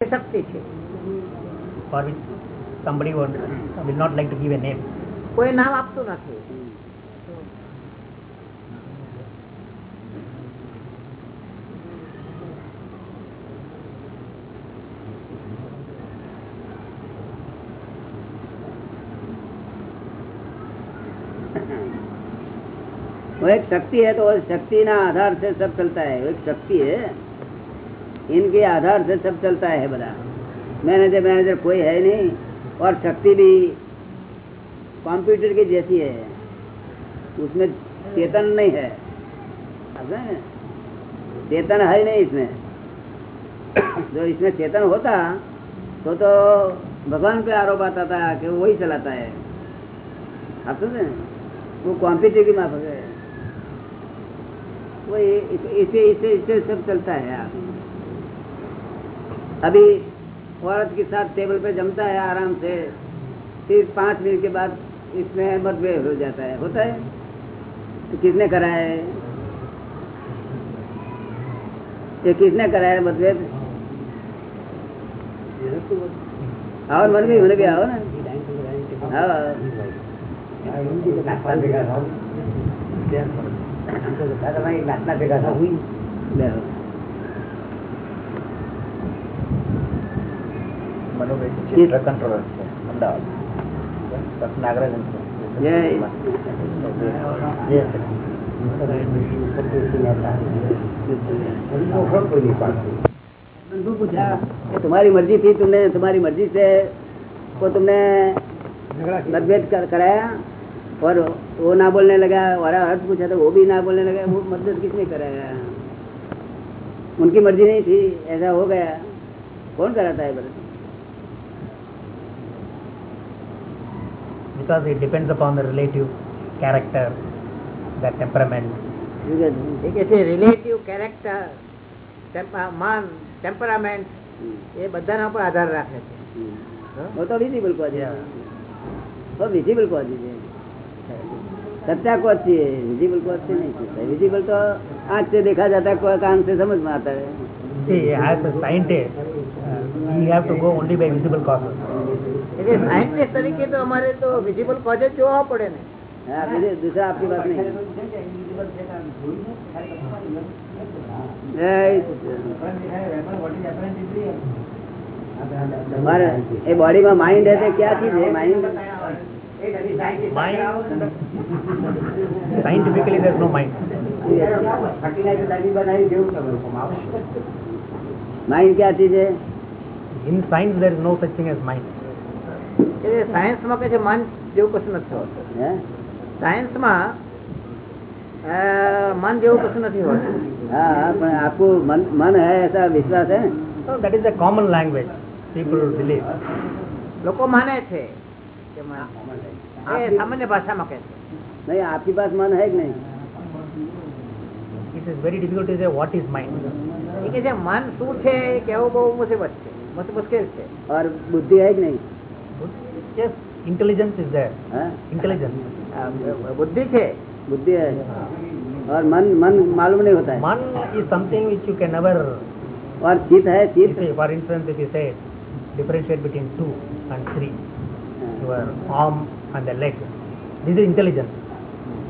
શક્તિ છે for which somebody would, will not like to give a name. કોઈ નામ આપતું નથી वो एक शक्ति है तो वो शक्ति ना आधार से सब चलता है वो एक शक्ति है इनके आधार से सब चलता है बड़ा। मैनेजर मैनेजर कोई है नहीं, और शक्ति भी कंप्यूटर की जैसी है। उसमें चेतन नहीं है। चेतन है नहीं इसमें। जो इसमें चेतन होता तो तो भगवान पे आरोप आता था कि वही चलाता है। आप समझे? वो कंप्यूटर की माफक है। वो इस- इसे इसे इसे सब चलता है। आप अभी औरत के साथ टेबल पे जमता है आराम से, फिर पाँच मिनट के बाद इसमें मतभेद हो जाता है। होता है? तो किसने करा है? ये किसने कराया है मतभेद? आओ मन भी मन भी आओ ना? आओ બેહો. મનોભાઈ ચિત્ર કંટ્રોલર છે અમદાવાદ નાગરાજન જય उनको पूछा कि तुम्हारी मर्जी थी तुमने तुम्हारी मर्जी से को तुमने मतभेद कर, कराया और वो ना बोलने लगा और अर्थ पूछा तो वो भी ना बोलने लगा वो मतभेद किसने कराया उनकी मर्जी नहीं थी ऐसा हो गया कौन कराता है बरस because it depends upon the relative character, the temperament. You can take it relative character, temper, man, temperament. એ બધાના પર આધાર રાખે છે હું તો વિઝિબલ કોજી તો વિઝિબલ કોજી છે સત્તા કોજ છે વિઝિબલ કોજ છે નહીં વિઝિબલ તો આંખ છે દેખા જતા કાન છે સમજમાં આવતા હે scientist you have to go only by visible cause scientist તરીકે તો અમારે તો વિઝિબલ કોઝ જ જોવા પડે ને हाँ, विजय- दूसरा आपकी बात नहीं जय हमारे ये बॉडी में माइंड है तो क्या चीज है mind Mind, scientifically there is no mind. Mind क्या चीज है In science there એ સાયન્સમાં કે છે મન જેવું કશું નથી હોતું સાયન્સમાં મન જેવું કશું નથી હોતું. હા પણ આપકો મન મન એસા વિશ્વાસ હૈ? That is a common language people believe લોકો માને છે કે મન. સામાન્ય ભાષામાં કહે છે. નહીં આપકી પાસ મન હે કે નહીં? It is very difficult to say what is mind એ કે જે મન શું છે? એ બહુ મુસીબત છે મુશ્કેલ છે ઓર બુદ્ધિ હે કે નહીં? Yes, intelligence is there. हाँ? Intelligence. આ બુદ્ધિ છે बुद्धि है और मन मन मालूम नहीं होता है Man is something which you can never और चित है You चित see, for instance, if you say differentiate between two and three, your arm and the leg, this is intelligence.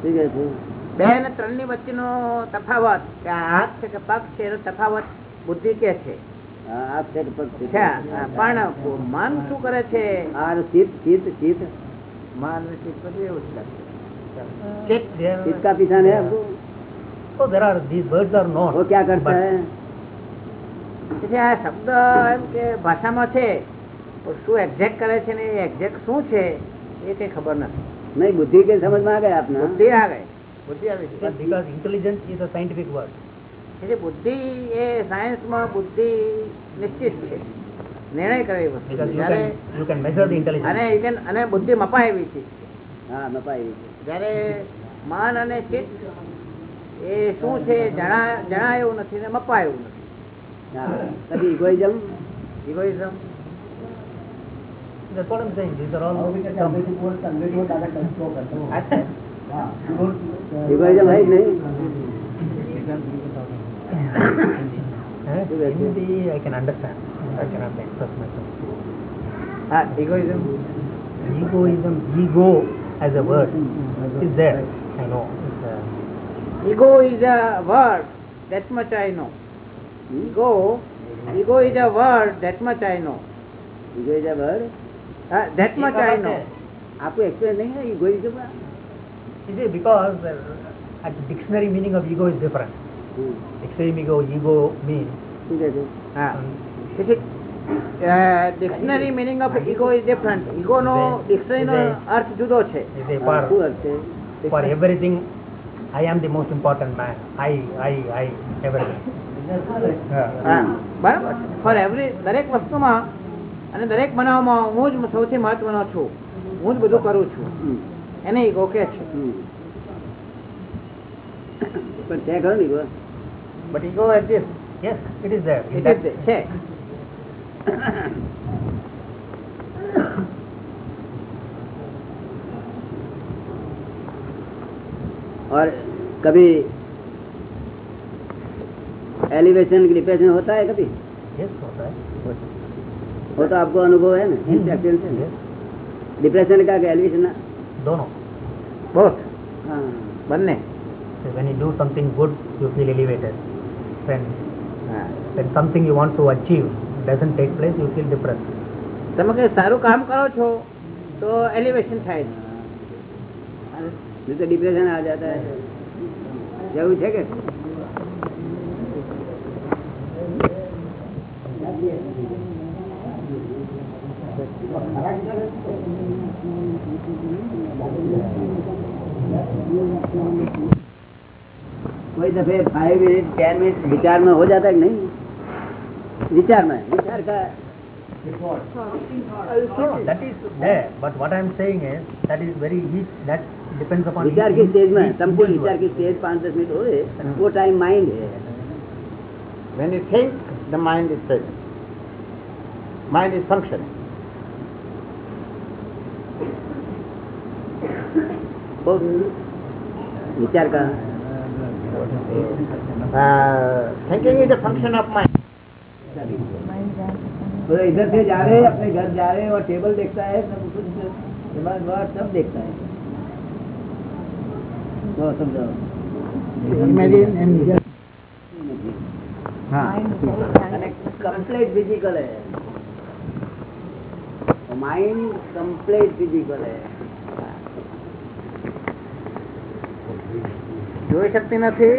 ठीक है ठीक બે અને ત્રણ ની વચ્ચેનો તફાવત કે આ હાથ છે કે પગ છે એનો તફાવત બુદ્ધિ કે છે हाँ, आप से पग से- છે પણ મન શું કરે છે और चित चित चित મન અને ચિત્ત બધું એવું જ લાગે. Check there. चित का पीछा है आपको So there are these words are known. वो क्या करता but है એટલે આ શબ્દ એમ કે ભાષામાં છે તો શું એક્ઝેક્ટ કરે છે ને એક્ઝેક્ટ શું છે એ કઈ ખબર નથી नहीं बुद्धि के समझ में आ गया अपना બુદ્ધિ આવે બુદ્ધિ આવી but છે because intelligence is a scientific word. એટલે બુદ્ધિ એ સાયન્સમાં બુદ્ધિ નિશ્ચિત છે નિર્ણય કરે અને અને બુદ્ધિ મપાય એવી છે હા મપાય એવી છે જ્યારે માન અને ચિત્ત એ શું છે જણા જણાયું નથી ને મપાયું નથી હા egoism egoism That's what I'm saying. These are all. How we can convey the word, convey the word, that I can show. Egoism, right? Hindi, I can understand. I cannot express myself. Ah, egoism? Egoism, ego as a word is there. I know. A... Ego is a word, that much I know. Ego, ego is a word, that much I know. Ego is a word? Uh, that much I know. आपको explain नहीं है egoism is because at dictionary meaning of ego is different Extremigo, ego means. Ah. Is it uh, dictionary meaning of ego is different. Ego no dictionary no અર્થ જુદો છે. For, for everything, I am the most important man. I, I, I, everything. બરાબર for every દરેક વસ્તુમાં અને દરેક બનાવમાં હું જ સૌથી મહત્વનો છું હું જ બધું કરું છું એને ઓકે છે પણ છે ખરો ને But ego exists. Yes, it is there. It, is there. और कभी एलिवेशन डिप्रेशन होता है कभी yes, होता है वो तो आपको अनुभव है ना इंफेक्शन से डिप्रेशन का एलिवेशन दोनों बहुत हाँ बनने when you do something good you feel elevated when uh, when something you want to achieve doesn't take place you feel depressed તમે કઈ સારું કામ કરો છો તો એલિવેશન થાય છે તો ડિપ્રેશન આ જતા જવું છે કે Thank you. कोई दफे फाइव मिनट टेन मिनट विचार में हो जाता है कि नहीं विचार में विचार का No, that is there. But what I am saying is that is very each that depends upon विचार each- की स्टेज में each संपूर्ण individual. विचार की स्टेज पाँच दस मिनट हो वो टाइम माइंड है When you think, the mind is present. Mind is functioning. वो विचार का thinking is a function of mind तो इधर से जा रहे हैं अपने घर जा रहे हैं और टेबल देखता है सब कुछ सब देखता है तो समझाओ हाँ कम्प्लीट फिजिकल है माइंड कम्प्लीट फिजिकल है જોઈ શકતી નથી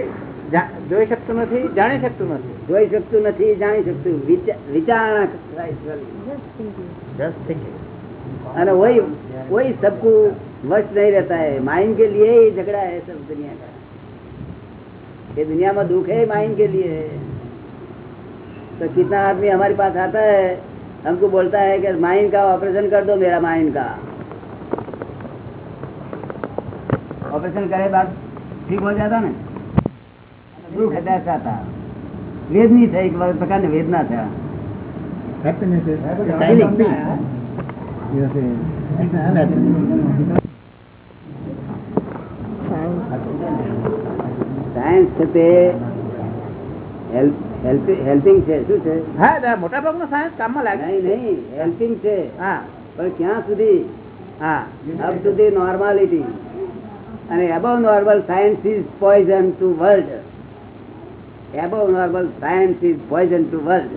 જા- જોઈ શકતું નથી જાણી શકતું નથી જોઈ શકતું નથી જાણી શકતું વિચાર- વિચારણા થાય છે ખાલી. Just thinking. અને वही वही सबको वश नहीं रहता है माइंड के लिए ही झगड़ा है सब दुनिया का ये दुनिया में दुख है माइंड के लिए है तो कितना आदमी हमारे पास आता है हमको बोलता है कि माइंड का ऑपरेशन कर दो मेरा माइंड का ऑपरेशन करे बाद ઠીક હો જતા ને? દુઃખ હતા વેદની થઈ એક પ્રકારની વેદના થયા. શું છે? હા મોટા ભાગનો સાયન્સ કામમાં લાગે નહીં નહીં છે. હા. પણ ક્યાં સુધી? હા. અબ સુધી નોર્માલિટી અને above normal science is poison to world above normal science is poison to world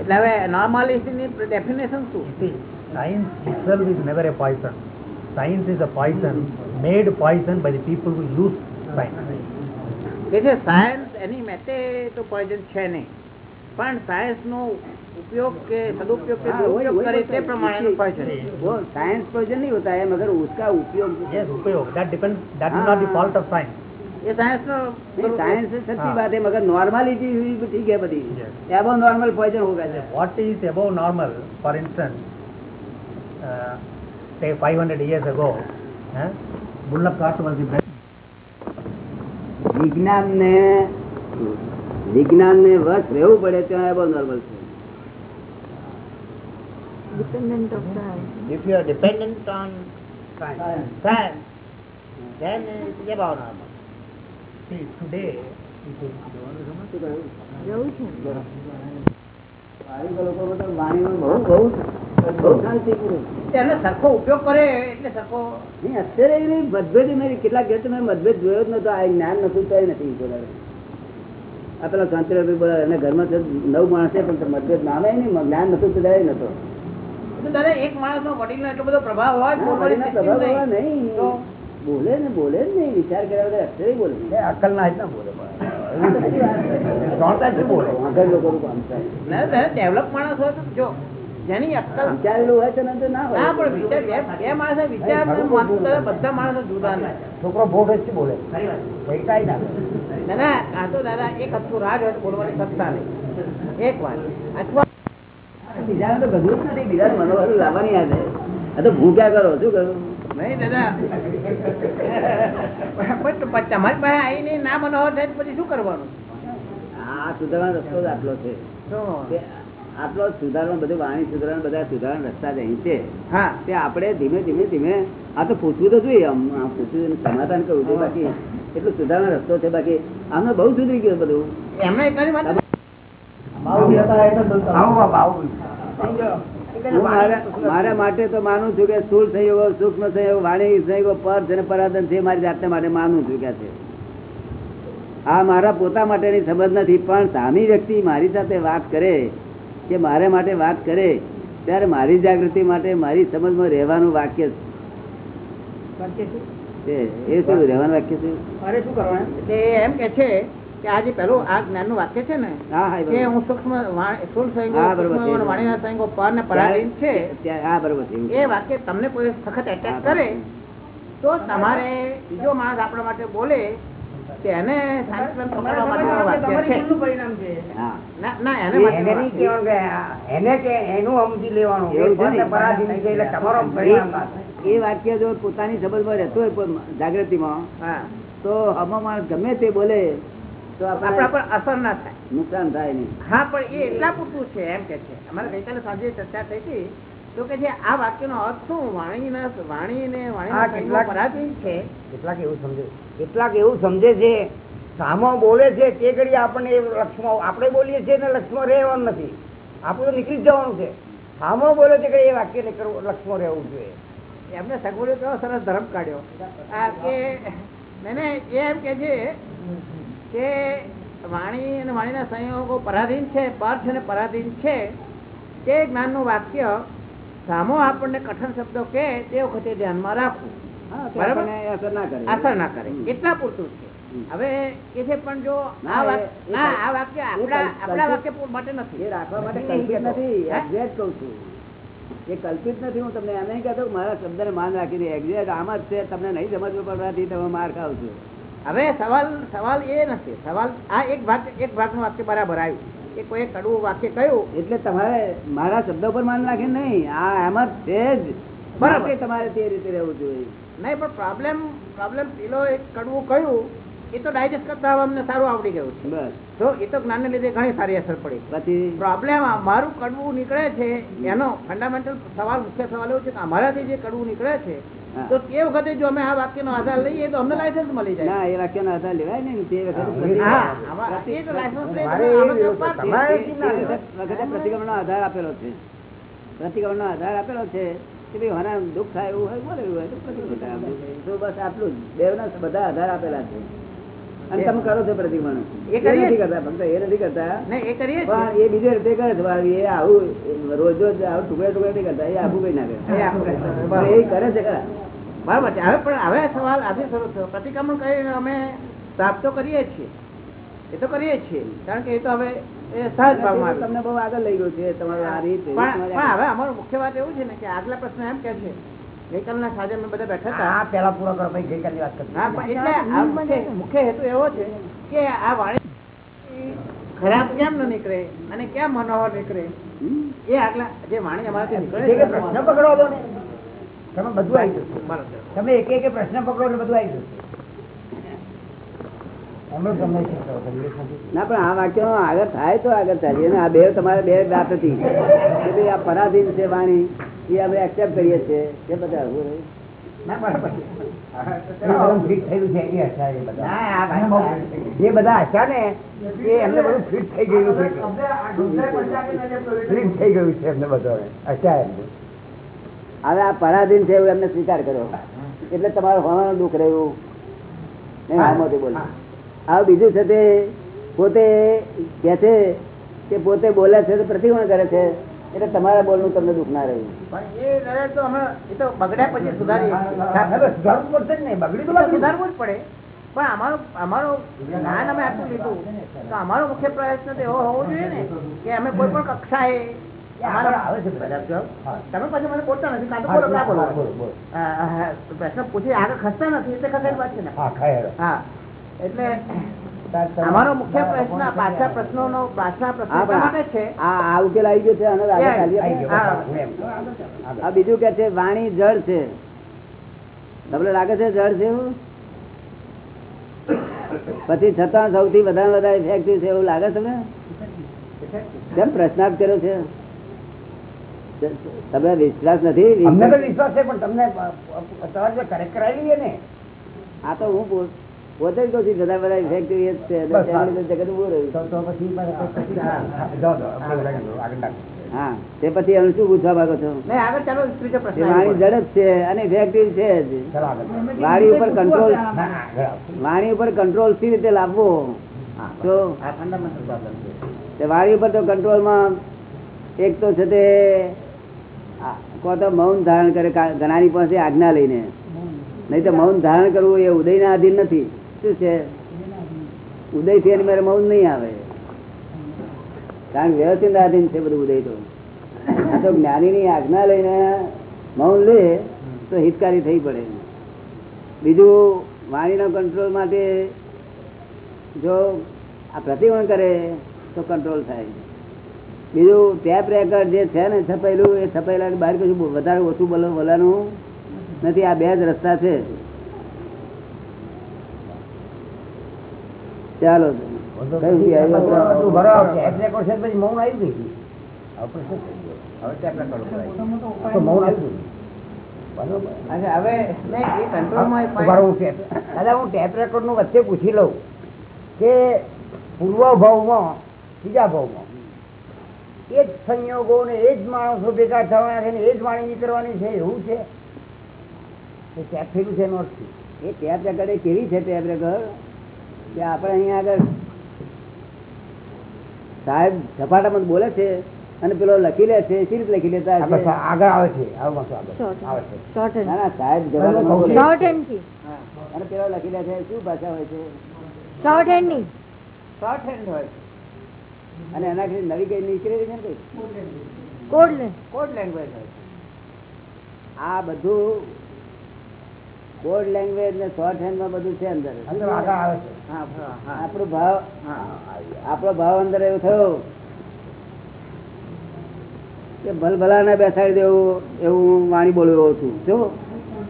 એટલે હવે નોર્માલિટીની ડેફિનેશન શું? Science itself is never a poison science is a poison made poison by the people who use science છે science એની મેતે તો poison છે નહીં. પણ સાયન્સ નો ઉપયોગ કે સદુપયોગ કે हाँ, वही- દુરુપયોગ वही કરે बोलते તે हैं। પ્રમાણેનું પોઈઝન वो साइंस पोइजन नहीं होता है मगर उसका उपयोग Yes, उपयोग. That depends. That is हाँ, not the हाँ. fault of science. A science નો नहीं साइंस से सच्ची हाँ। बात है मगर नॉर्मलिटी हुई भी ठीक है बड़ी Yes. एबव नॉर्मल पोइजन होगा sir What is above normal, for instance, uh, say 500 years ago, eh, bullock cart was the best. વિજ્ઞાન ને વિજ્ઞાન ને વશ રહેવું પડે ત્યાં એબવ નોર્મલ છે dependent of science. If you are dependent on science, then it is about normal. See, today ને. તો કેટલાક મતભેદ જોયો જ નતો આ જ્ઞાન નતું તોય નથી બોલાવે આ પેલા શાંતિલાલ બોલે ઘરમાં નવ માણસ છે પણ તો મતભેદ ના આવે નહીં જ્ઞાન નતું તો જાય નતો તો દાદા એક માણસ નો વડીલ એટલો બધો પ્રભાવ હોય ના, બોલવાની વડીલના શક્તિ પ્રભાવ નહીં. નહીં. બોલે ને બોલે જ નહીં. વિચાર કર્યા વગર અક્ષરે બોલે અક્કલ ના જ બોલે વાત. જાણતા જ બોલે. છે ના, દાદા ડેવલપ માણસ હોય તો જો જેની અક્કલ વિચારેલું હોય તો ના હોય. ના પણ વિચાર બે બે માણસ વિચાર ને મન તો બધા માણસો જુદા ના છોકરો બોટ જ બોલે. કઈ કાંઈ ના ના. ના આ તો દાદા એક હતું રાજ હોય બોલવાની સત્તા નહીં. એક વાત. અથવા બીજાને તો ગધું જ નથી. બીજાને મનોહર લાવવાની યાદ આ તો ભૂખ્યા કરો? શું કરું? નહીં દાદા. તમારી પાસે આવીને ના મનોહર થાય પછી શું કરવાનું? આ સુધારવાનો રસ્તો જ આટલો છે. આટલો સુધારવાનો બધું વાણી સુધારવાનો બધા સુધારવાનો રસ્તા જ અહીં છે. હા. તે આપણે ધીમે ધીમે ધીમે આ તો પૂછવું તો જોઈએ. પૂછવું સમાધાન કરવું છે બાકી એટલો સુધારવાનો રસ્તો છે. બાકી આમને બહુ સુધરી ગયું બધું. હું મારા મારા માટે તો માનું છું કે સ્થૂળ સંયોગ સૂક્ષ્મ સંયોગ વાણી સંયોગ પર અને પરાધન છે મારી જાતને માટે માનું છું કે છે. આ મારા પોતા માટેની સમજ નથી પણ સામી વ્યક્તિ મારી સાથે વાત કરે કે મારે માટે વાત કરે ત્યારે મારી જાગૃતિ માટે મારી સમજમાં રહેવાનું વાક્ય છે. એ શું રહેવાનું વાક્ય છે મારે શું કરવાનું? એટલે એમ કે છે કે આ જે પેલું આ જ્ઞાનનું વાક્ય છે ને એ કે હું સૂક્ષ્મ. વાણીના સંયોગો પર ને પરાધીન છે. એ વાક્ય તમને કોઈ સખત એટેક કરે તો તમારે બીજો માણસ આપણા માટે બોલે તેને ના ના એ- માટે એને નહીં કહેવાનું કે આ- એને કે એનું સમજી લેવાનું એવું છે ને? એકવાર પરાધીન થઈ જાય એટલે તમારો પરિણામ થાય. એ વાક્ય જો પોતાની સમજમાં રહેતો હોય જાગૃતિમાં હા તો આમાં માણસ ગમે તે બોલે આપણા આપણે પર અસર ના થાય. નુકસાન થાય નહીં. હા પણ એ એટલા પૂરતું છે એમ કે છે. અમારે ગઈકાલે સાંજે ચર્ચા થઈ હતી. તો કે જે આ વાક્યનો અર્થ શું? વાણીના વાણી ને હા, વાણીના કેટલાક- છે. કેટલાક એવું સમજે કેટલાક એવું સમજે છે સામો બોલે છે તે ઘડી આપણને એ લક્ષમાં આપણે બોલીએ છીએ ને લક્ષમાં રહેવાનું નથી. આપણું તો નીકળી જવાનું છે. સામો બોલે છે કે એ વાક્ય કરવું લક્ષમાં રહેવું જોઈએ. એમને સગવડો કેવો સરસ ધર્મ કાઢ્યો. આ કે એમ કે છે કે વાણી અને વાણીના સંયોગો પરાધીન છે પર છે ને પરાધીન છે તે જ્ઞાનનું વાક્ય સામો આપણને કઠણ શબ્દો કે તે વખતે ધ્યાનમાં રાખવું. બરાબર. અસર ના કરે. ના. એટલા પૂરતું છે. હવે એ છે પણ જો આ ના વાક્ય આપણા આપણા વાક્ય માટે નથી. એ રાખવા માટે કલ્પિત નથી. હે? એક્ઝેક્ટ કહું છું. એ કલ્પિત નથી. હું તમને એમ નહીં કહેતો મારા મારા શબ્દને માન રાખી દે એક્ઝેક્ટ આમ જ છે. તમને નહીં સમજવું પડવાથી તમે માર ખાવ છો. હવે સવાલ સવાલ એ નથી. સવાલ આ એક ભાગ એક ભાગનું વાક્ય બરાબર આવ્યું. એ કોઈ કડવું વાક્ય કહ્યું. એટલે તમારે મારા શબ્દો પર માન રાખે નહીં આ એમ છે જ. બરાબર. તમારે તે રીતે રહેવું જોઈએ. નહીં પણ પ્રોબ્લેમ પ્રોબ્લેમ પેલો એક કડવું કહ્યું એ તો ડાયજેસ્ટ કરતા અમને સારું આવડી ગયું છે. બસ. તો એ તો જ્ઞાનને લીધે ઘણી સારી અસર પડી. પછી? પ્રોબ્લેમ મારું કડવું નીકળે છે એનો ફંડામેન્ટલ સવાલ મુખ્ય સવાલ એવો છે કે અમારાથી જે કડવું નીકળે છે. તો તે વખતે જો અમે આ વાક્યનો આધાર લઈએ તો અમને લાયસન્સ મળી જાય. ના એ વાક્યનો આધાર લેવાય ને તે વખતે પ્રતિક્રમણ ના આધાર આપેલો છે. પ્રતિક્રમણનો આધાર આપેલો છે કે ભાઈ હોના દુઃખ થાય એવું હોય બોલે એવું હોય તો પ્રતિક્રમણ બસ આટલું જ. બેવના બધા આધાર આપેલા છે. અને તમે કરો છો પ્રતિક્રમણ એ નથી કરતા ફક્ત એ નથી કરતા. એ બીજે રીતે કરે છે એ આવું રોજ રોજ આવું ટુકડે ટુકડે નહીં કરતા એ આખું કઈ ના કરે. એ કરે. પણ એ કરે છે ખરા. બરાબર છે. હવે પણ હવે સવાલ આજે શરૂ થયો પ્રતિક્રમણ કરી અમે પ્રાપ્ત કરીએ છીએ. એ તો કરીએ છીએ. કારણ કે એ તો હવે તમને બહુ આગળ લઈ ગયું છે તમારું આ રીત. પણ હવે અમારો મુખ્ય વાત એવું છે ને કે આગલા પ્રશ્ન એમ કે છે ગઈકાલના સાંજે અમે બધા બેઠા હતા. હા પેલા પૂરો કરો પછી ગઈકાલની વાત કરશું. એટલે મુખ્ય- મુખ્ય હેતુ એવો છે કે આ વાણી ખરાબ કેમ ન નીકળે અને કેમ મનોહર નીકળે? એ આગલા જે વાણી અમારાથી નીકળે એક છે એક પ્રશ્ન પકડો ને. તમે બધું આવી જશે. તમે એક એક પ્રશ્ન પકડો એટલે બધું આવી જશે એમનું તમને શું કરો છો? વિવેક નથી? ના પણ આ વાક્ય આગળ થાય તો આગળ ચાલીએ. આ બે તમારે બે વાત હતી. કે ભાઈ આ પરાધીન છે વાણી એ આપણે એક્સેપ્ટ કરીએ છીએ. કે બધા એ બધા. જે હતા ને એ એમને બધું ફિટ થઈ ગયેલું છે. ફિટ થઈ ગયું છે એમને બધાને હતા એમને. હવે આ પરાધીન છે એવું એમને સ્વીકાર કર્યો. એટલે તમારું હોવાનું દુઃખ રહ્યું. હામોથી બોલ. આ બીજું છે તે પોતે કે છે કે પોતે બોલે છે તો પ્રતિકોણ કરે છે. એટલે તમારા બોલનું તમને દુઃખ ના રહ્યું પણ એ નરેશ તો અમે એ તો બગડ્યા પછી સુધારી. સુધારવું પડશે જ નહીં. બગડી તો તો સુધારવું જ પડે. પણ અમારો અમારો જ્ઞાન અમે આટલું લીધું. તો અમારો મુખ્ય પ્રયત્ન તો એવો હોવો જોઈએ ને કે અમે કોઈ પણ કક્ષાએ. તમે પછી મને બોલતા નથી કાં તો બોલો બોલો પ્રશ્ન પૂછી આગળ ખસતા નથી એટલે ખસેડ વાત છે ને. હા. એટલે અમારો મુખ્ય પ્રશ્ન પાછા પ્રશ્ન છે. આ ઉકેલ આવી ગયો છે. આ બીજું કે છે વાણી જળ છે. તમને લાગે છે જળ છે એવું? પછી છતાં સૌથી વધારે વધારે ઇફેક્ટિવ છે એવું લાગે તમને? કેમ પ્રશ્નાર્થ કર્યો છે? તમે વિશ્વાસ નથી? અમને તો વિશ્વાસ છે પણ તમને correct કરાવી ને આ તો હું પોતે જ કહું બધા બધા ફેક્ટરી જ છે જગત ઉભું રહ્યું હા, તે પછી એનું શું પૂછવા માંગો છો? વાણી આવ્યો. છે અને ઇફેક્ટિવ છે જ. વાણી ઉપર કંટ્રોલ ના, ના. વાણી ઉપર કંટ્રોલ સી રીતે લાવવો? તો? વાણી ઉપર તો કંટ્રોલમાં એક તો છે તે કો તો મૌન ધારણ કરે ઘણાની પાસે આજ્ઞા લઈને. નહીં તો મૌન ધારણ કરવું એ ઉદયના આધીન નથી. શું છે? ઉદયથી મારે મૌન નહીં આવે. કારણ વ્યવસ્થિત આધીન છે બધું ઉદય તો. આ તો જ્ઞાનીની આજ્ઞા લઈને મૌન લે તો હિતકારી થઈ પડે. બીજું, વાણીના કંટ્રોલ માટે જો આ પ્રતિબંધ કરે તો કંટ્રોલ થાય. બીજું ટેપ રેકર્ડ જે છે ને છપાયેલું, એ છપાયેલા બહાર કશું વધારે ઓછું બોલો બોલવાનું નથી. આ બે જ રસ્તા છે. ચાલો વચ્ચે પૂછી લઉં કે પૂર્વ ભાવમાં બીજા ભાવમાં એ જ સંયોગો ને એ જ માણસો ભેગા થવાના છે ને એ જ વાણી નીકળવાની છે એવું છે? એ ટેપ થયેલું છે એ ટેપ રેકર્ડ એ કેવી છે ટેપ રેકર્ડ કે આપણે અહીંયા આગળ સાહેબ ઝપાટામાં બોલે છે અને પેલો લખી લે છે સી રીતે લખી લેતા? આગળ આવે છે ના ના સાહેબથી. અને પેલો લખી લે છે શું ભાષા હોય છે? શોર્ટ હેન્ડની. શોર્ટ હેન્ડ હોય અને એના કઈ નવી કઈ નીકળેલી છે ને કોડ લેંગ્વેજ હોય આ બધું કોડ લેંગ્વેજ ને શોર્ટ હેન્ડમાં બધું છે અંદર. અંદર આગળ આવે છે. આપણો ભાવ આપણો ભાવ અંદર એવું થયો કે ભલભલા ના બેસાડી દેવું એવું વાણી બોલ્યો છું. જો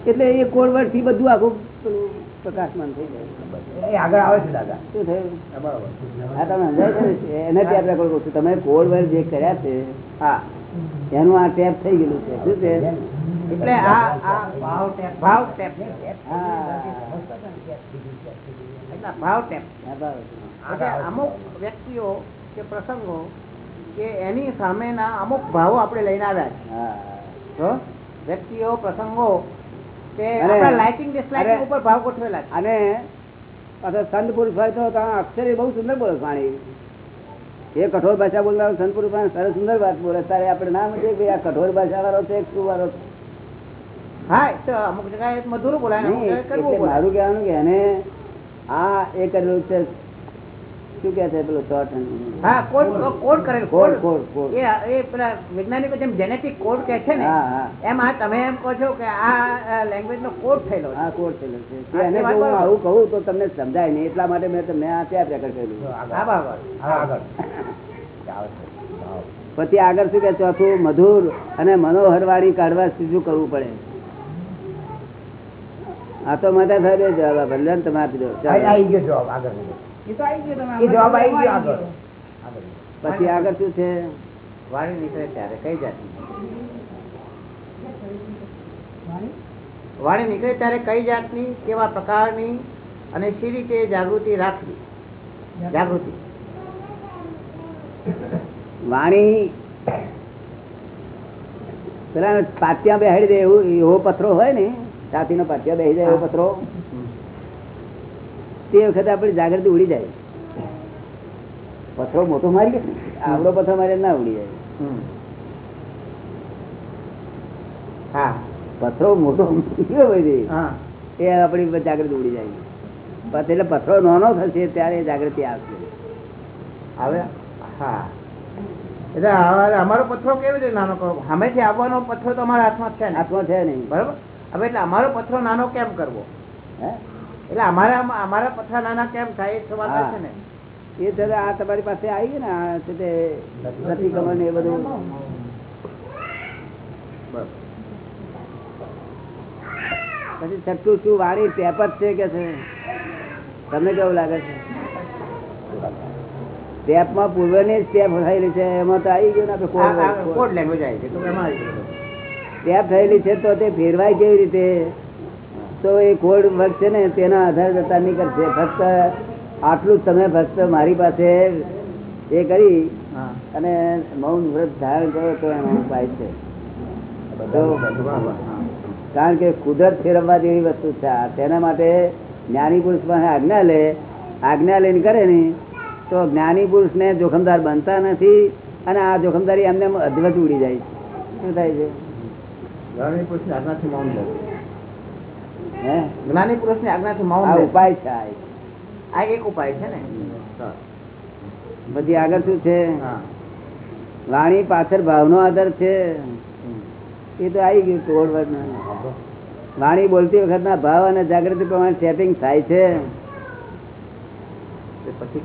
એટલે એ કોડથી બધું આખું પ્રકાશમાન થઈ જાય. આગળ આવે છે દાદા. શું થયું? બરોબર. તમે સમજાય છે ને? એને ટેપ છું. તમે કોડ જે કર્યા છે હા. એનું આ ટેપ થઈ ગયેલું છે. શું છે? એટલે આ ભાવ ટેપ ભાવ ટેપ. હા. ભાવ ટેપ અમુક વ્યક્તિઓ કે પ્રસંગો કે એની સામેના અમુક ભાવો આપણે લઈને આવ્યા છે વ્યક્તિઓ પ્રસંગો કે અરે, આપણા લાઇકિંગ ડિસલાઇકિંગ અરે, ઉપર ભાવ ગોઠવેલા છે. અને પાછો સંત પુરુષ હોય તો ત્યાં એ બહુ સુંદર બોલે વાણી. એ કઠોર ભાષા બોલનાર સંત પુરુષ સરસ સુંદર વાત બોલે તારે આપણે ના સમજીએ કે આ કઠોર ભાષા વાળો છે શું વાળો હા તો અમુક જગ્યાએ મધુર બોલાય. મારું કહેવાનું કે એને આ એ કરેલું છે. શું કે છે પેલું શોર્ટ હા કોડ કોડ કરેલ કોડ, કોડ, કોડ. એ એ પેલા વૈજ્ઞાનિકો જેમ જેનેટિક કોડ કહે છે ને હા, હા. એમ આ તમે એમ કહો છો કે આ લેંગ્વેજ નો કોડ થયેલો હા કોડ થયેલો છે. એને જો હું આવું કહું તો તમને સમજાય નહીં. એટલા માટે મેં તમને આ ત્યાં પ્રકટ કર્યું. હા બરાબર હા, આગળ. પછી આગળ શું કે ચોથું મધુર અને મનોહર વાળી કાઢવા શું કરવું પડે. આ તો માતા સાહેબ જવાબ આપે લે તમે આપી દો આવી ગયો જવાબ આગળ એ તો આવી ગયો એ જવાબ આવી ગયો આગળ. આગળ પછી આગળ શું છે? વાણી નીકળે ત્યારે. કઈ જાતની? વાણી? નીકળે ત્યારે કઈ જાતની કેવા પ્રકારની અને શી રીતે જાગૃતિ રાખવી? જાગૃતિ. વાણી પેલા પાટિયા બેહાડી દે એવું એવો પથરો હોય ને છાતીનો પાટિયા બેસી જાય એવો પથરો. તે વખતે આપણી જાગૃતિ ઉડી જાય. પથરો મોટો મારી આવડો પથરો મારી ના ઉડી જાય. હા. પથરો મોટો એ આપણી જાગૃતિ ઉડી જાય. એટલે પથરો નાનો થશે ત્યારે જાગૃતિ આવશે. હવે હા. એટલે અમારો પથરો કેવી રીતે નાનો કરો સામેથી આવવાનો પથ્થરો તો અમારા હાથમાં છે હાથમાં છે નહીં. બરાબર? હવે એટલે અમારો પથરો નાનો કેમ કરવો? એટલે અમારા અમારા પથરા નાના કેમ થાય એ સવાલ છે ને. એ જયારે આ તમારી પાસે આવી ગયું ને આ છે તે પ્રતિક્રમણ એ બધું. પછી છઠ્ઠું શું વાળી જ છે કે છે? તમને કેવું લાગે છે? ટેપમાં પૂર્વની જ ટેપ થયેલી છે એમાં તો આવી ગયું ને આપણે કોડ લેંગ્વેજ આવી છે તો એમાં આવી ગયું. ટેપ થયેલી છે તો તે ફેરવાય કેવી રીતે? તો એ કોડ વર્ક છે ને તેના આધારે જતા નહીં કરશે ફક્ત આટલું તમે ફક્ત મારી પાસે એ કરી અને મૌન વ્રત ધારણ કરો તો એનો ઉપાય છે. કારણ કે કુદરત ફેરવવા જેવી વસ્તુ છે તેના માટે જ્ઞાની પુરુષ પાસે આજ્ઞા લે આજ્ઞા લઈને કરે ને તો જ્ઞાની પુરુષ ને જોખમદાર બનતા નથી અને આ જોખમદારી એમને અધવત ઉડી જાય છે. શું થાય છે? જ્ઞાની પુરુષની આજ્ઞાથી મૌન. હે? જ્ઞાની પુરુષની આજ્ઞાથી મૌન આ ઉપાય છે આ. આ એક ઉપાય છે ને? બધી આગળ શું છે? વાણી પાછળ ભાવનો આધાર છે. એ તો આવી ગયું તોડ વડ વાણી બોલતી વખતના ભાવ અને જાગૃતિ પ્રમાણે ટેપિંગ થાય છે.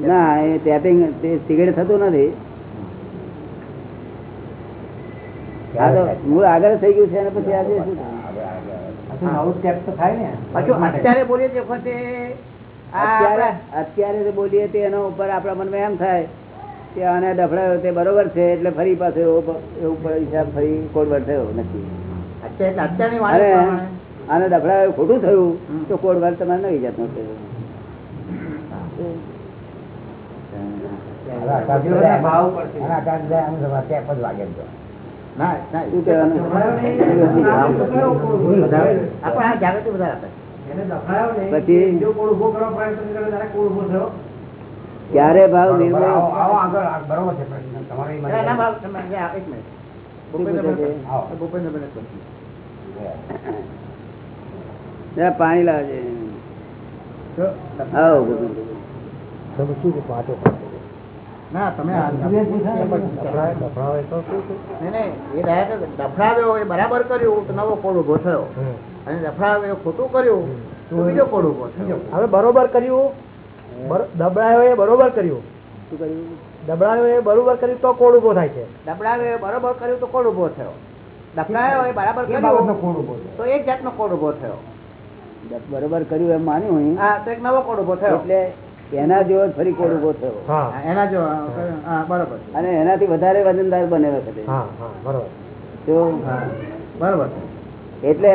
ના એ ટેપિંગ તે સિગરેટ થતું નથી આ તો મૂળ આગળ થઈ ગયું છે અને પછી આજે? અત્યારે બોલીએ તે વખતે આ અત્યારે આપણે- અત્યારે જે બોલીએ તે એના ઉપર આપણા મનમાં એમ થાય કે આને ડફડાયો તે બરોબર છે એટલે ફરી પાછો એવો બ- એવું પર હિસાબ ફરી કોડવડ થયો નથી. અને આને ડફડાયો ખોટું થયું. તો કોડવડ તમારે નવી જાતનો થયું. ક્યારે ભાવ નિર્ણય પાણી લાવજે. આવો. ના તમે એ બરાબર કર્યું તો નવો કોડ ઊભો થયો. અને દફડાવ્યો ખોટું કર્યું તો બીજો કોડ ઊભો થયો. હવે બરોબર કર્યું? દબડાયો એ બરોબર કર્યું? શું કર્યું? દબડાયો એ બરોબર કર્યું તો કોડ ઊભો થાય છે. દબડાવે એ બરાબર કર્યું તો કોડ ઊભો થયો. દફડાયો એ બરાબર કર્યું તો એક જાતનો કોડ ઊભો થયો. બરોબર કર્યું એમ માન્યું હું. હા તો એક નવો કોડ ઊભો થયો. એટલે એના જેવો ફરી કોડ ઊભો થયો. એના જો બરોબર. અને એનાથી વધારે વજનદાર બને વખતે. હા હા બરોબર. તો હા બરોબર. એટલે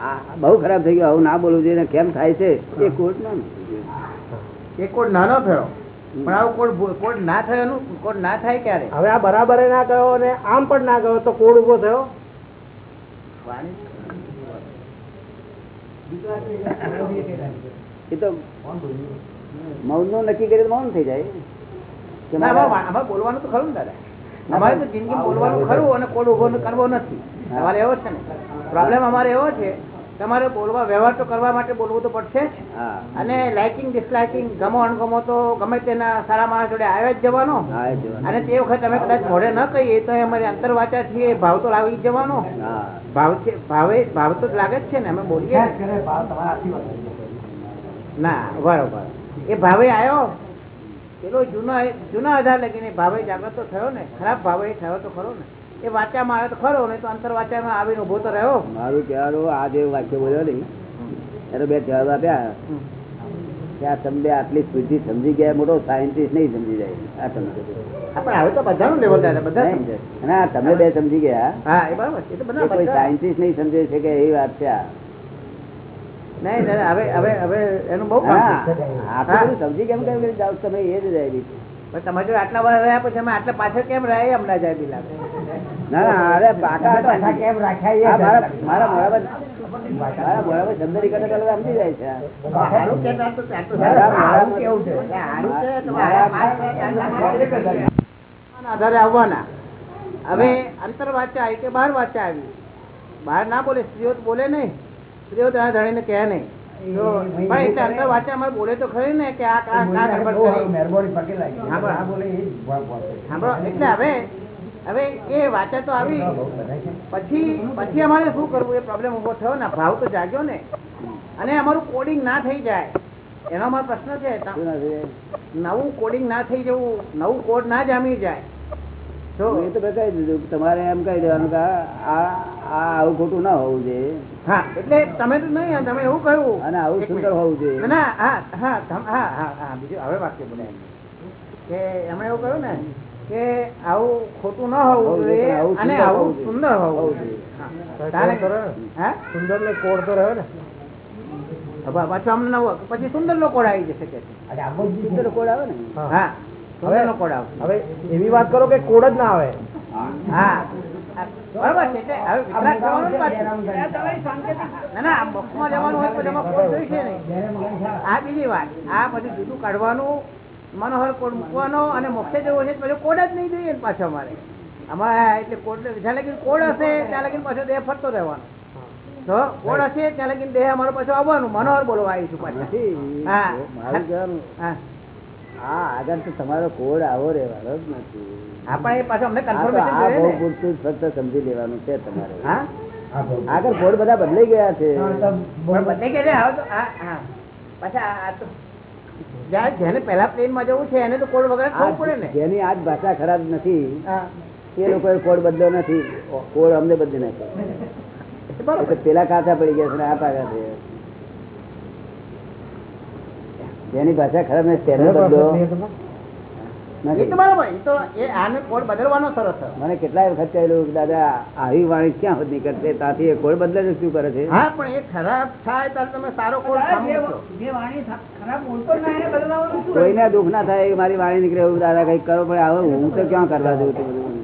આ બહુ ખરાબ થઈ ગયો. આવું ના બોલવું જોઈએ કેમ થાય છે? એ કોર્ટ ના એ કોડ નાનો થયો. પણ આવો કોડ કોડ ના થયો કોડ ના થાય ક્યારે? હવે આ બરાબર ના ગયો અને આમ પણ ના ગયો તો કોડ ઊભો થયો? એ તો મૌનનું નક્કી કરી તો મૌન થઈ જાય. બોલવાનું તો ખરું ને દાદા. અમારે તો જિંદગી બોલવાનું ખરું અને કોડ ઊભો કરવો નથી. અમારે એવો છે ને. પ્રોબ્લેમ અમારે એવો છે તમારે બોલવા વ્યવહાર તો કરવા માટે બોલવું તો પડશે જ. અને લાઇકિંગ ડિસલાઇકિંગ ગમો અણગમો તો ગમે તેના સારા માણસ જોડે આવ્યા જ જવાનો. અને તે વખત અમે કદાચ મોડે ન કહીએ તો અમારે અમારી અંતરવાચા છીએ ભાવ તો લાવી જ જવાનો. ભાવ છે ભાવે ભાવ તો લાગે જ છે ને અમે બોલીએ ને. ના બરોબર. એ ભાવે આવ્યો પેલો જૂના જૂના આધાર લગીને ભાવે જાગૃત તો થયો ને? ખરાબ ભાવે થયો તો ખરો ને? એ વાંચામાં આવ્યો તો ખરો ને તો અંતર વાંચામાં આવીને ઊભો તો રહ્યો. મારું કહેવાનું આ જે વાક્ય બોલ્યો નહીં એનો બે જવાબ આપ્યા. ત્યાં તમને આટલી સુધી સમજી ગયા મોટો સાયન્ટિસ્ટ નહીં સમજી જાય. આ સમજો હવે તો બધાનું લેવલ બધા તમે બે સમજી ગયા. હા એ બરાબર એ તો બધા સાયન્ટિસ્ટ નહીં સમજે છે કે એ વાત છે આ. નહીં હવે હવે હવે એનું બહુ સમજી કેમ કેમ તમે એ જ રહે બીજું. પણ તમે જો આટલા વર્ષ રહ્યા પછી અમે આટલા પાછળ કેમ રહ્યા એમ જાય બિલા ના ના અરે પાકા પાછા કેમ રાખ્યા મારા મારા મોઢા મારા મોઢા પર શબ્દ નીકળે સમજી જાય છે. આધારે આવવાના. હવે અંતર વાંચા આવી કે બહાર વાંચા આવી. બહાર ના બોલે સ્ત્રીઓ બોલે નહીં. સ્ત્રીઓ ત્યાં કહે નહીં. બોલે તો ખરી ને કે આ એટલે હવે હવે એ વાંચા તો આવી. પછી પછી અમારે શું કરવું? એ પ્રોબ્લેમ ઊભો થયો ને ભાવ તો જાગ્યો ને. અને અમારું કોડિંગ ના થઈ જાય. એનો અમારો પ્રશ્ન છે નવું કોડિંગ ના થઈ જવું નવું કોડ ના જામી જાય. એ તો બતાવી દીધું તમારે એમ કહી દેવાનું કે આ આ આવું ખોટું ના હોવું જોઈએ હા એટલે તમે તો નહીં તમે એવું કહ્યું અને આવું સુંદર હોવું જોઈએ. ના, ના હા હા હા હા હા બીજું હવે વાક્ય બોલે કે એમણે એવું કહ્યું ને કે આવું ખોટું ના હોવું જોઈએ અને સુંદર આવું. સુંદર હોવું જોઈએ જોઈએ. હા. તારે- હા સુંદર ને કોડ તો રહ્યો ને અમને પછી સુંદર નો કોડ આવી જશે કે સુંદર કોડ આવે ને હા. હવે એવી વાત કરો કે કોડ જ ના આવે. હા. આ બીજી વાત. આ બધું જુદું કાઢવાનું મનોહર કોડ મૂકવાનો અને મોક્ષે જવો છે પછી કોડ જ નહીં જોઈએ ને પાછો અમારે. અમારે એટલે કોડ જ્યાં લગી કોડ હશે ત્યાં લગી પાછો દેહ ફરતો રહેવાનો. તો કોડ હશે ત્યાં લગી દેહ અમારો પાછો આવવાનું. મનોહર બોલવા આવીશું પાછા. હા. હા આગળ તો તમારો કોડ આવો રહેવાનો જ નથી. હા પાછો અમને કન્ફર્મેશન જોઈએ ને. પૂરતું ફક્ત સમજી લેવાનું છે તમારે. હા? હા, આગળ કોડ બધા બદલાઈ ગયા છે. કે છે, હવે તો હા હા. પાછા આ- આ તો જેને પહેલા પ્લેનમાં જવું છે એને તો કોડ વગર થવું પડે ને. આ જેની આજ ભાષા ખરાબ નથી એ લોકોએ કોડ બદલ્યો નથી. કોડ અમને બદલી નાખ્યો. બરોબર. પેલા કાચા પડી ગયા છે ને આ પાકા છે. જેની ભાષા ખરાબ ને તેને બદલો. એ તો નથી બરોબર એ તો એ આને કોડ બદલવાનો સરસ છે. મને કેટલાય વખત કહેલું દાદા આવી વાણી ક્યાં સુધી નીકળશે? ત્યાંથી એ કોડ બદલે શું કરે છે? હા પણ એ ખરાબ થાય ત્યારે તમે સારો કોડ કોઈને દુઃખ ના થાય મારી વાણી નીકળે એવું દાદા કઈ કરો પણ હવે હું તો ક્યાં કરવા દઉં છું બધું?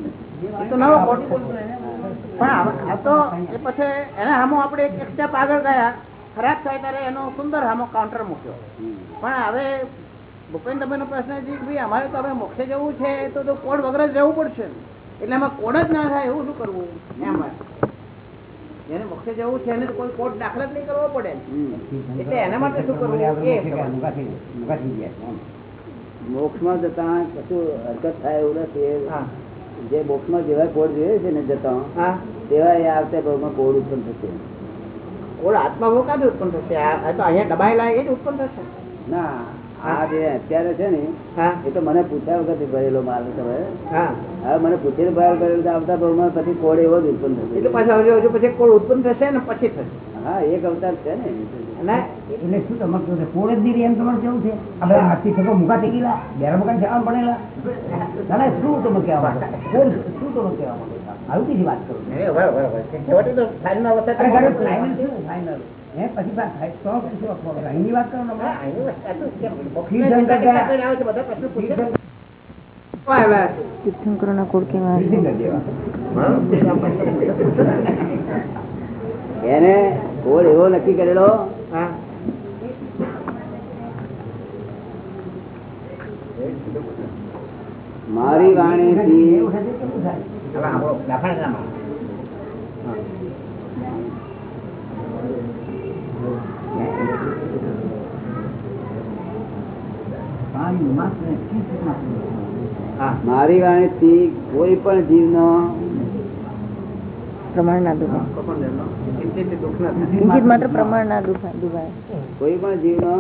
પણ આ- તો એ પછી એના સામો આપણે એક આગળ ગયા. ખરાબ થાય ત્યારે એનો સુંદર આમો કાઉન્ટર મૂક્યો. પણ હવે ભૂપેન્દ્રભાઈ નો પ્રશ્ન છે કે ભાઈ અમારે તો હવે મોક્ષે જવું છે તો તો કોડ વગર જ રહેવું પડશે? એટલે એમાં કોડ જ ના થાય એવું શું કરવું? એમ જેને મોક્ષે જવું છે એને કોઈ કોડ દાખલ જ નહીં કરવો પડે. એટલે એના માટે શું કરવું? એ. મોક્ષમાં જતા કશું હરકત થાય એવું નથી. જે મોક્ષમાં જેવા કોડ જોઈએ છે ને જતા હા. તેવા એ આવતા ભાવમાં કોડ ઉત્પન્ન થશે. કોડ આત્માભાવ કાંથી ઉત્પન્ન થશે. આ આ તો અહીંયા દબાયેલા એ જ ઉત્પન્ન થશે. ના આ જે અત્યારે છે ને એ તો મને પૂછ્યા વખત ભરેલો માલ તમે. હવે મને પૂછીને બહાર ભરેલો તો આવતા ભાવમાં પછી કોડ એવો જ ઉત્પન્ન એટલે પાછા હજુ હજુ પછી કોડ ઉત્પન્ન થશે ને પછી થશે. હા એક અવતાર છે ને. એટલે શું તમારે? કોડ જ નહીં એમ તમારે કેવું છે? આપણે મૂકા ગયેલા બેરા મકાન જવા ભણેલા ના શું તમે કહેવા કોડ શું તમે કહેવા માંગો છો? આવી બીજી વાત કરું? તીર્થંકરોના કોડ કેવા હશે? તીર્થંકર જેવા. એને કોડ એવો નક્કી કરેલો. મારી વાણીથી એવું થશે વાણી. પાણી. મારી વાણીથી કોઈ પણ જીવનો પ્રમાણ ના દુભાય? દુઃખ ન થાય. માત્ર પ્રમાણ ના દુભાય દુભાય કોઈ પણ જીવનો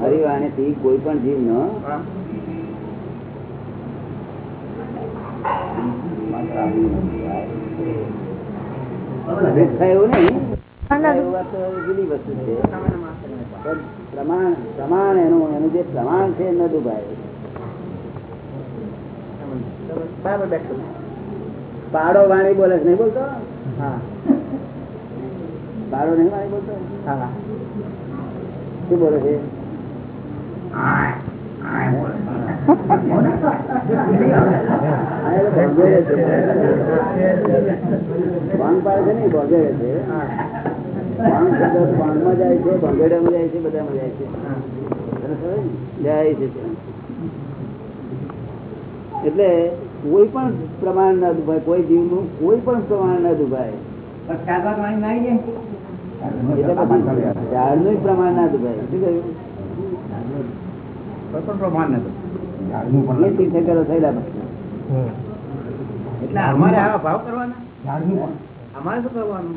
મારી વાણીથી કોઈ પણ. એવું નહીં. પ્રમાણ ના પ્રમાણ એનું એનું જે પ્રમાણ છે ન દુભાય. પાડો વાણી બોલે છે નહીં બોલતો? હા. પાડો નહીં વાણી બોલતો? હા. શું બોલે છે. ભાંગ પાડે છે નહીં ભોગવે છે ભાંગ ભાંગમાં જાય છે ભંગેડામાં જાય છે બધામાં જાય છે તને ખબર ને? જાય છે એટલે કોઈ પણ પ્રમાણ ના દુભાય. કોઈ જીવનું કોઈ પણ પ્રમાણ ના દુભાય ઝાડનું પ્રમાણ ના દુભાય. શું કહ્યું? કોઈ પણ પ્રમાણ નથી એટલે અમારે આવા ભાવ કરવાના? અમારે શું કરવાનું?